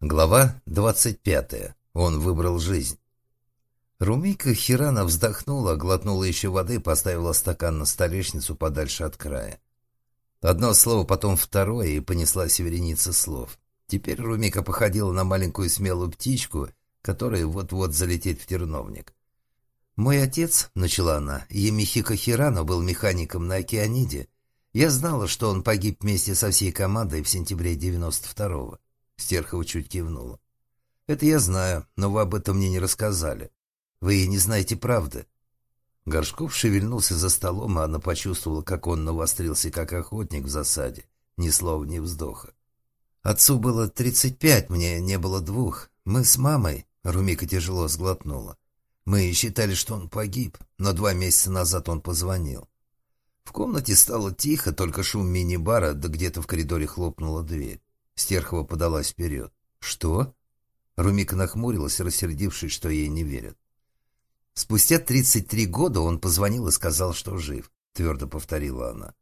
Глава 25. Он выбрал жизнь. Румика Хирана вздохнула, глотнула еще воды, поставила стакан на столешницу подальше от края. Одно слово, потом второе, и понесла вереница слов. Теперь Румика походила на маленькую смелую птичку, которая вот-вот залетит в терновник. «Мой отец», — начала она, — Емихико Хирано был механиком на Океаниде. Я знала, что он погиб вместе со всей командой в сентябре 92-го. Стерхова чуть кивнула. «Это я знаю, но вы об этом мне не рассказали. Вы не знаете правды». Горшков шевельнулся за столом, а она почувствовала, как он навострился, как охотник в засаде. Ни слова, ни вздоха. «Отцу было тридцать пять, мне не было двух. Мы с мамой...» Румика тяжело сглотнула. «Мы считали, что он погиб, но два месяца назад он позвонил. В комнате стало тихо, только шум мини-бара, да где-то в коридоре хлопнула дверь. Стерхова подалась вперед. «Что?» Румика нахмурилась, рассердившись, что ей не верят. Спустя 33 года он позвонил и сказал, что жив, твердо повторила она.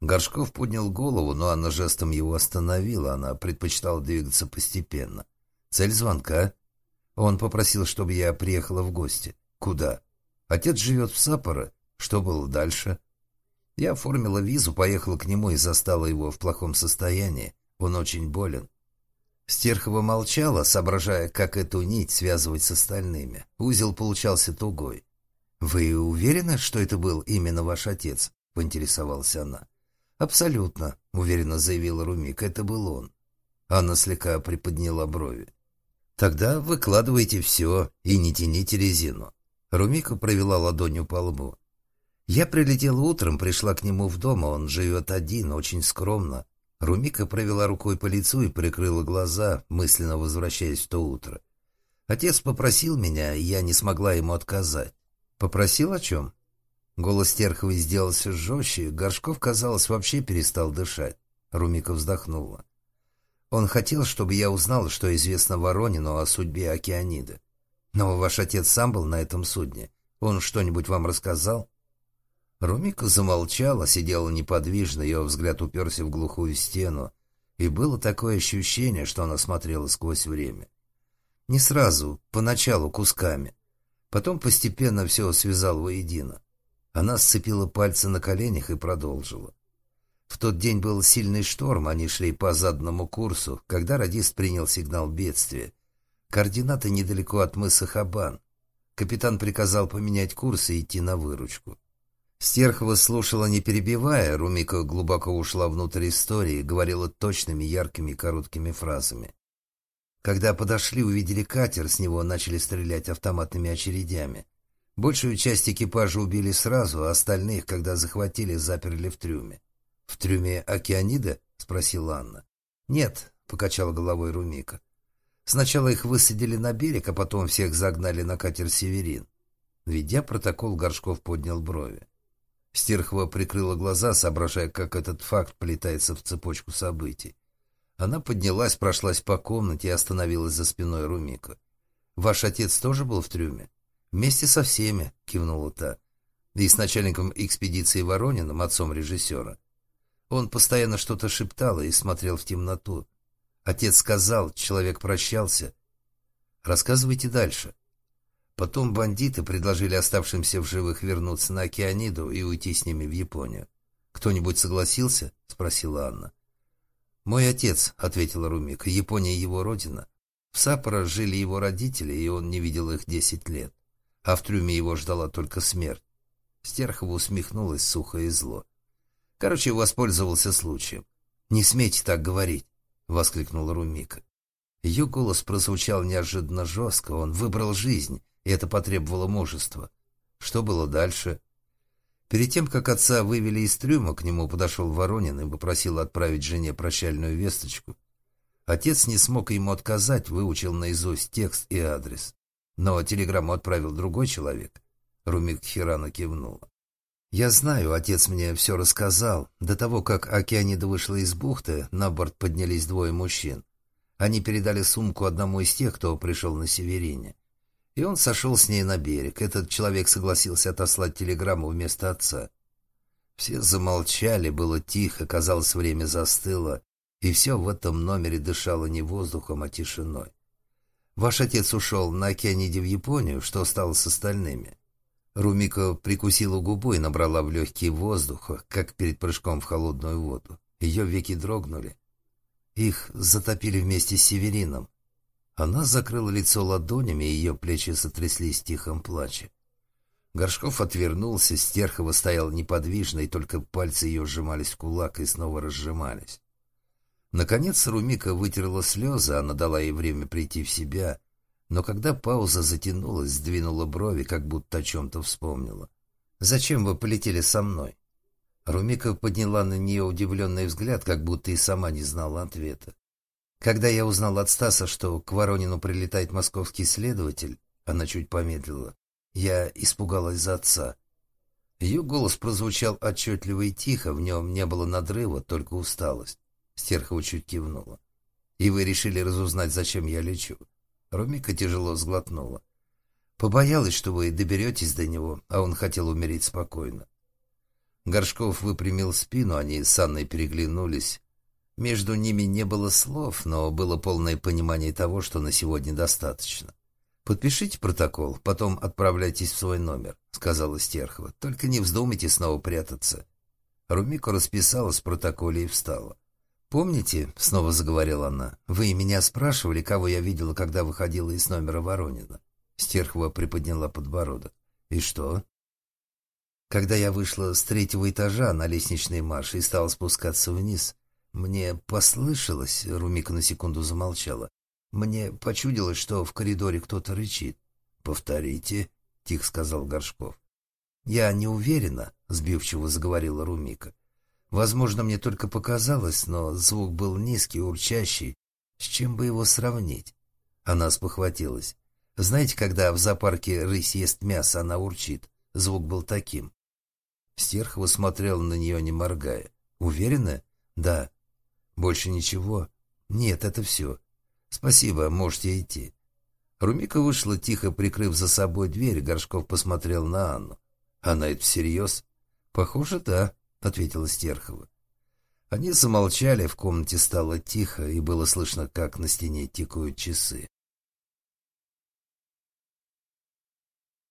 Горшков поднял голову, но она жестом его остановила, она предпочитала двигаться постепенно. Цель звонка? Он попросил, чтобы я приехала в гости. Куда? Отец живет в Сапоро. Что было дальше? Я оформила визу, поехала к нему и застала его в плохом состоянии. Он очень болен. Стерхова молчала, соображая, как эту нить связывать с остальными. Узел получался тугой. «Вы уверены, что это был именно ваш отец?» — поинтересовалась она. «Абсолютно», — уверенно заявила Румик, — «это был он». Анна слегка приподняла брови. «Тогда выкладывайте все и не тяните резину». Румика провела ладонью по лбу. «Я прилетела утром, пришла к нему в дом, он живет один, очень скромно. Румика провела рукой по лицу и прикрыла глаза, мысленно возвращаясь в то утро. Отец попросил меня, и я не смогла ему отказать. Попросил о чем? Голос Терховой сделался жестче, Горшков, казалось, вообще перестал дышать. Румика вздохнула. Он хотел, чтобы я узнала, что известно Воронину о судьбе Океанида. Но ваш отец сам был на этом судне. Он что-нибудь вам рассказал? Румика замолчала, сидела неподвижно, ее взгляд уперся в глухую стену, и было такое ощущение, что она смотрела сквозь время. Не сразу, поначалу кусками. Потом постепенно все связал воедино. Она сцепила пальцы на коленях и продолжила. В тот день был сильный шторм, они шли по заданному курсу, когда радист принял сигнал бедствия. Координаты недалеко от мыса Хабан. Капитан приказал поменять курс и идти на выручку. Стерхова слушала, не перебивая, Румика глубоко ушла внутрь истории, говорила точными, яркими, короткими фразами. Когда подошли, увидели катер, с него начали стрелять автоматными очередями. Большую часть экипажа убили сразу, а остальных, когда захватили, заперли в трюме. — В трюме Океанида? — спросила Анна. — Нет, — покачала головой Румика. Сначала их высадили на берег, а потом всех загнали на катер «Северин». Ведя протокол, Горшков поднял брови. Стерхова прикрыла глаза, соображая, как этот факт плетается в цепочку событий. Она поднялась, прошлась по комнате и остановилась за спиной Румика. «Ваш отец тоже был в трюме?» «Вместе со всеми», — кивнула та. «И с начальником экспедиции Ворониным, отцом режиссера. Он постоянно что-то шептал и смотрел в темноту. Отец сказал, человек прощался. Рассказывайте дальше». Потом бандиты предложили оставшимся в живых вернуться на Океаниду и уйти с ними в Японию. «Кто-нибудь согласился?» — спросила Анна. «Мой отец», — ответила Румика, — «Япония его родина. В Саппоро жили его родители, и он не видел их десять лет. А в трюме его ждала только смерть». Стерхова усмехнулась сухо и зло. Короче, воспользовался случаем. «Не смейте так говорить», — воскликнула Румика. Ее голос прозвучал неожиданно жестко. Он выбрал жизнь, и это потребовало мужества. Что было дальше? Перед тем, как отца вывели из трюма, к нему подошел Воронин и попросил отправить жене прощальную весточку. Отец не смог ему отказать, выучил наизусть текст и адрес. Но телеграмму отправил другой человек. Румик Хирана кивнула. «Я знаю, отец мне все рассказал. До того, как Океанида вышла из бухты, на борт поднялись двое мужчин. Они передали сумку одному из тех, кто пришел на Северине. И он сошел с ней на берег. Этот человек согласился отослать телеграмму вместо отца. Все замолчали, было тихо, казалось, время застыло. И все в этом номере дышало не воздухом, а тишиной. Ваш отец ушел на океаниде в Японию, что стало с остальными? Румика прикусила губу и набрала в легкие воздуха, как перед прыжком в холодную воду. Ее веки дрогнули. Их затопили вместе с Северином. Она закрыла лицо ладонями, и ее плечи сотряслись в тихом плаче. Горшков отвернулся, Стерхова стояла неподвижно, и только пальцы ее сжимались в кулак и снова разжимались. Наконец Румика вытерла слезы, она дала ей время прийти в себя, но когда пауза затянулась, сдвинула брови, как будто о чем-то вспомнила. «Зачем вы полетели со мной?» Румика подняла на нее удивленный взгляд, как будто и сама не знала ответа. Когда я узнал от Стаса, что к Воронину прилетает московский следователь, она чуть помедлила. Я испугалась за отца. Ее голос прозвучал отчетливо и тихо, в нем не было надрыва, только усталость. Стерхова чуть кивнула. «И вы решили разузнать, зачем я лечу?» Румика тяжело сглотнула. «Побоялась, что вы доберетесь до него, а он хотел умереть спокойно». Горшков выпрямил спину, они с Анной переглянулись. Между ними не было слов, но было полное понимание того, что на сегодня достаточно. «Подпишите протокол, потом отправляйтесь в свой номер», — сказала Стерхова. «Только не вздумайте снова прятаться». Румика расписалась в протоколе и встала. «Помните, — снова заговорила она, — вы меня спрашивали, кого я видела, когда выходила из номера Воронина?» Стерхова приподняла подбородок. «И что?» Когда я вышла с третьего этажа на лестничной марше и стала спускаться вниз, мне послышалось, Румика на секунду замолчала, мне почудилось, что в коридоре кто-то рычит. «Повторите», — тихо сказал Горшков. «Я не уверена», — сбивчиво заговорила Румика. «Возможно, мне только показалось, но звук был низкий, урчащий. С чем бы его сравнить?» Она спохватилась. «Знаете, когда в зоопарке рысь ест мясо, она урчит? Звук был таким». Стерхова смотрела на нее, не моргая. «Уверена?» «Да». «Больше ничего?» «Нет, это все. «Спасибо, можете идти». Румика вышла, тихо прикрыв за собой дверь, Горшков посмотрел на Анну. «Она это всерьез?» «Похоже, да», — ответила Стерхова. Они замолчали, в комнате стало тихо, и было слышно, как на стене тикают часы.